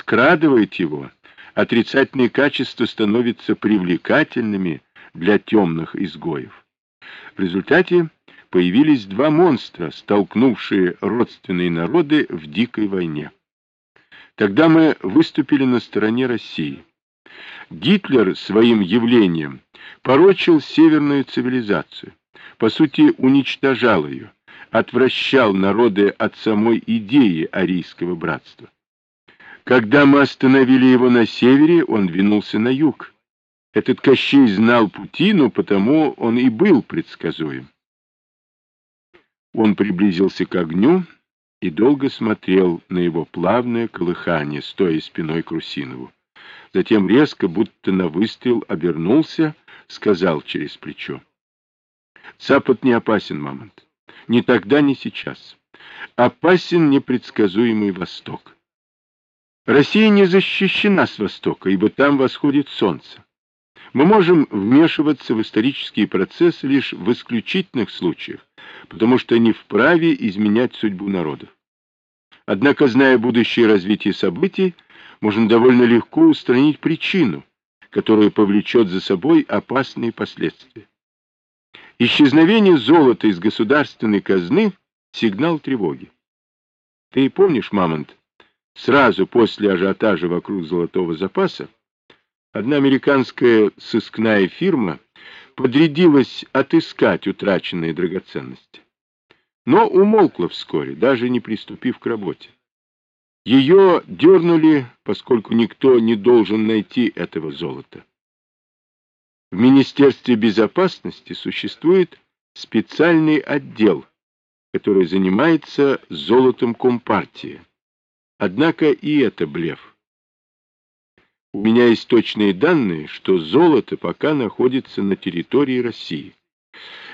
скрадывает его, отрицательные качества становятся привлекательными для темных изгоев. В результате появились два монстра, столкнувшие родственные народы в дикой войне. Тогда мы выступили на стороне России. Гитлер своим явлением порочил северную цивилизацию, по сути уничтожал ее, отвращал народы от самой идеи арийского братства. Когда мы остановили его на севере, он двинулся на юг. Этот Кощей знал пути, но потому он и был предсказуем. Он приблизился к огню и долго смотрел на его плавное колыхание, стоя спиной к Русинову. Затем резко, будто на выстрел, обернулся, сказал через плечо. Запад не опасен, Мамонт. Ни тогда, ни сейчас. Опасен непредсказуемый Восток. Россия не защищена с Востока, ибо там восходит солнце. Мы можем вмешиваться в исторические процессы лишь в исключительных случаях, потому что не вправе изменять судьбу народов. Однако, зная будущее развитие событий, можно довольно легко устранить причину, которая повлечет за собой опасные последствия. Исчезновение золота из государственной казны — сигнал тревоги. Ты помнишь, Мамонт, сразу после ажиотажа вокруг золотого запаса, одна американская сыскная фирма подрядилась отыскать утраченные драгоценности. Но умолкла вскоре, даже не приступив к работе. Ее дернули, поскольку никто не должен найти этого золота. В Министерстве безопасности существует специальный отдел, который занимается золотом Компартии. Однако и это блеф. У меня есть точные данные, что золото пока находится на территории России.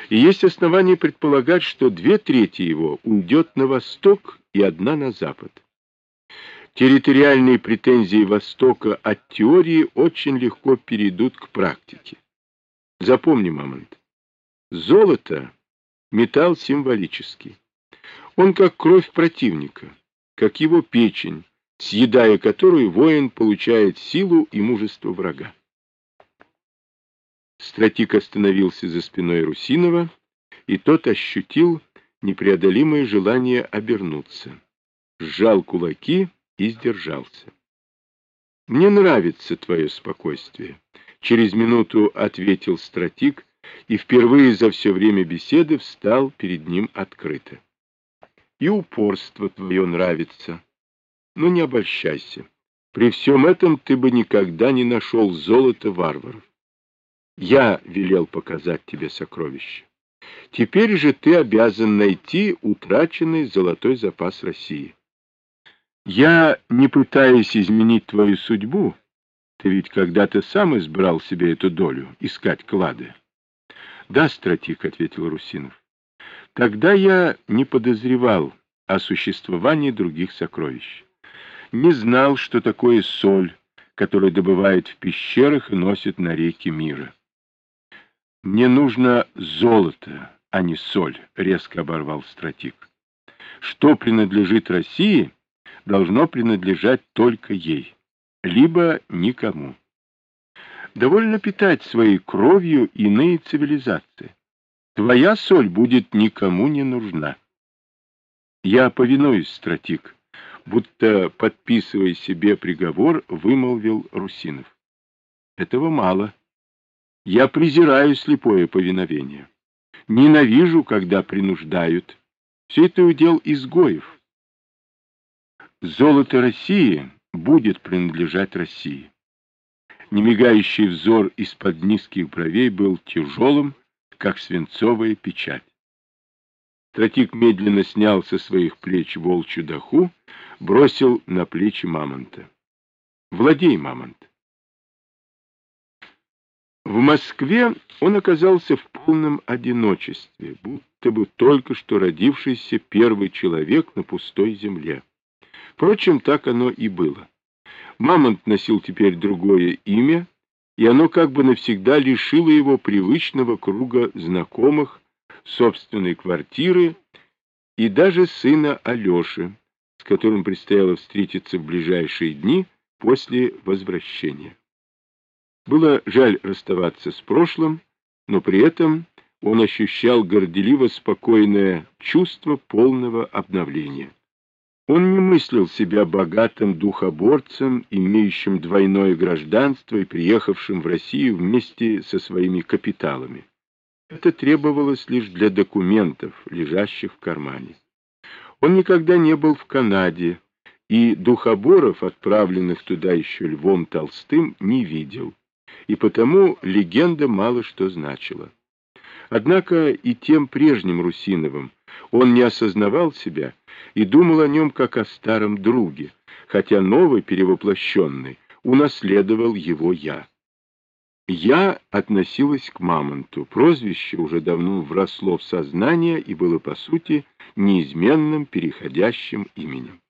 И есть основания предполагать, что две трети его уйдет на восток и одна на запад. Территориальные претензии Востока от теории очень легко перейдут к практике. Запомни, Мамонт, золото — металл символический. Он как кровь противника, как его печень, съедая которую воин получает силу и мужество врага. Стратик остановился за спиной Русинова, и тот ощутил непреодолимое желание обернуться. Сжал кулаки и сдержался. «Мне нравится твое спокойствие», — через минуту ответил стратик и впервые за все время беседы встал перед ним открыто. «И упорство твое нравится. Но не обольщайся. При всем этом ты бы никогда не нашел золота варваров. Я велел показать тебе сокровище. Теперь же ты обязан найти утраченный золотой запас России. Я не пытаюсь изменить твою судьбу. Ты ведь когда-то сам избрал себе эту долю, искать клады. Да, стратик, — ответил Русинов. Тогда я не подозревал о существовании других сокровищ. Не знал, что такое соль, которую добывают в пещерах и носят на реки мира. «Мне нужно золото, а не соль», — резко оборвал стратик. «Что принадлежит России, должно принадлежать только ей, либо никому. Довольно питать своей кровью иные цивилизации. Твоя соль будет никому не нужна». «Я повинуюсь, стратик», будто, подписывая себе приговор, вымолвил Русинов. «Этого мало». Я презираю слепое повиновение. Ненавижу, когда принуждают. Все это удел изгоев. Золото России будет принадлежать России. Немигающий взор из-под низких бровей был тяжелым, как свинцовая печать. Стратик медленно снял со своих плеч волчью доху, бросил на плечи мамонта. «Владей, мамонт!» В Москве он оказался в полном одиночестве, будто бы только что родившийся первый человек на пустой земле. Впрочем, так оно и было. Мамонт носил теперь другое имя, и оно как бы навсегда лишило его привычного круга знакомых, собственной квартиры и даже сына Алеши, с которым предстояло встретиться в ближайшие дни, после возвращения. Было жаль расставаться с прошлым, но при этом он ощущал горделиво спокойное чувство полного обновления. Он не мыслил себя богатым духоборцем, имеющим двойное гражданство и приехавшим в Россию вместе со своими капиталами. Это требовалось лишь для документов, лежащих в кармане. Он никогда не был в Канаде, и духоборов, отправленных туда еще Львом Толстым, не видел, и потому легенда мало что значила. Однако и тем прежним Русиновым он не осознавал себя и думал о нем как о старом друге, хотя новый перевоплощенный унаследовал его «я». «Я» относилась к Мамонту, прозвище уже давно вросло в сознание и было, по сути, неизменным переходящим именем.